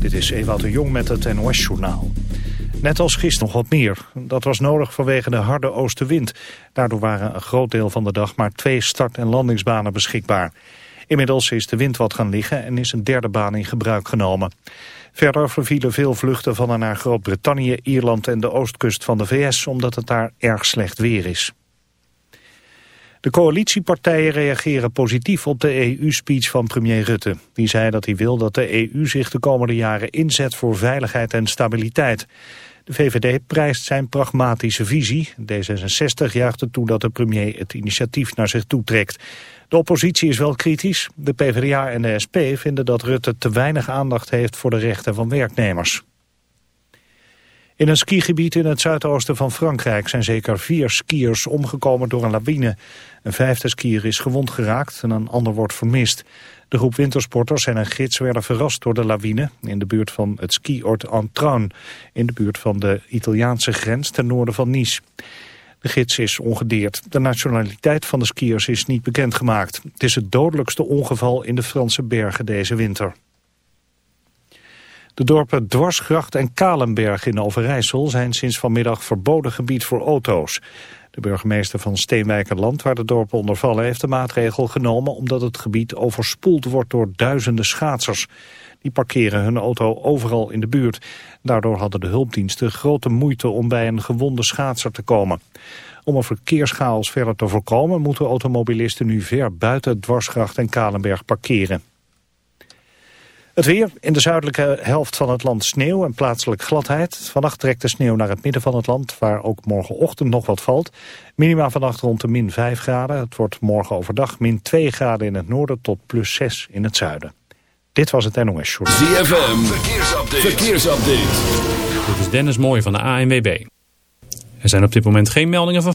Dit is Ewout de Jong met het NOS-journaal. Net als gisteren nog wat meer. Dat was nodig vanwege de harde oostenwind. Daardoor waren een groot deel van de dag maar twee start- en landingsbanen beschikbaar. Inmiddels is de wind wat gaan liggen en is een derde baan in gebruik genomen. Verder vervielen veel vluchten van en naar Groot-Brittannië, Ierland en de oostkust van de VS... omdat het daar erg slecht weer is. De coalitiepartijen reageren positief op de EU-speech van premier Rutte. Die zei dat hij wil dat de EU zich de komende jaren inzet voor veiligheid en stabiliteit. De VVD prijst zijn pragmatische visie. D66 juicht ertoe dat de premier het initiatief naar zich toetrekt. De oppositie is wel kritisch. De PvdA en de SP vinden dat Rutte te weinig aandacht heeft voor de rechten van werknemers. In een skigebied in het zuidoosten van Frankrijk zijn zeker vier skiers omgekomen door een lawine. Een vijfde skier is gewond geraakt en een ander wordt vermist. De groep wintersporters en een gids werden verrast door de lawine in de buurt van het skioord Antraun, in de buurt van de Italiaanse grens ten noorden van Nice. De gids is ongedeerd. De nationaliteit van de skiers is niet bekendgemaakt. Het is het dodelijkste ongeval in de Franse bergen deze winter. De dorpen Dwarsgracht en Kalenberg in Overijssel zijn sinds vanmiddag verboden gebied voor auto's. De burgemeester van Steenwijkerland, waar de dorpen onder vallen, heeft de maatregel genomen omdat het gebied overspoeld wordt door duizenden schaatsers. Die parkeren hun auto overal in de buurt. Daardoor hadden de hulpdiensten grote moeite om bij een gewonde schaatser te komen. Om een verkeerschaos verder te voorkomen moeten automobilisten nu ver buiten Dwarsgracht en Kalenberg parkeren. Het weer. In de zuidelijke helft van het land sneeuw en plaatselijk gladheid. Vannacht trekt de sneeuw naar het midden van het land, waar ook morgenochtend nog wat valt. Minima vannacht rond de min 5 graden. Het wordt morgen overdag min 2 graden in het noorden tot plus 6 in het zuiden. Dit was het NOS Short. ZFM. Verkeersupdate. Verkeersupdate. Dit is Dennis Mooij van de ANWB. Er zijn op dit moment geen meldingen van...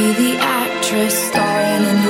be the actress starring in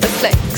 the flex.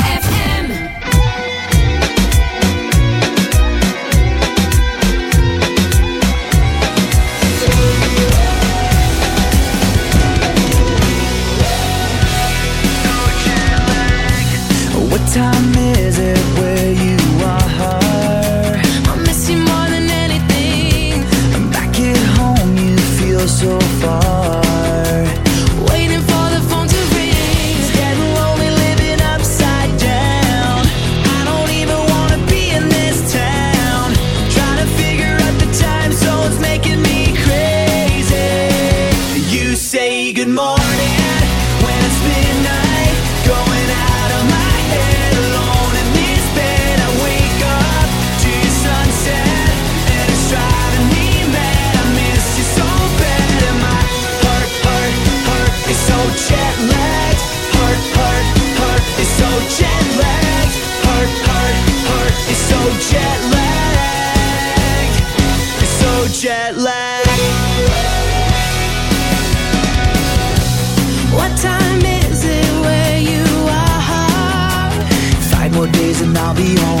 I'll be on.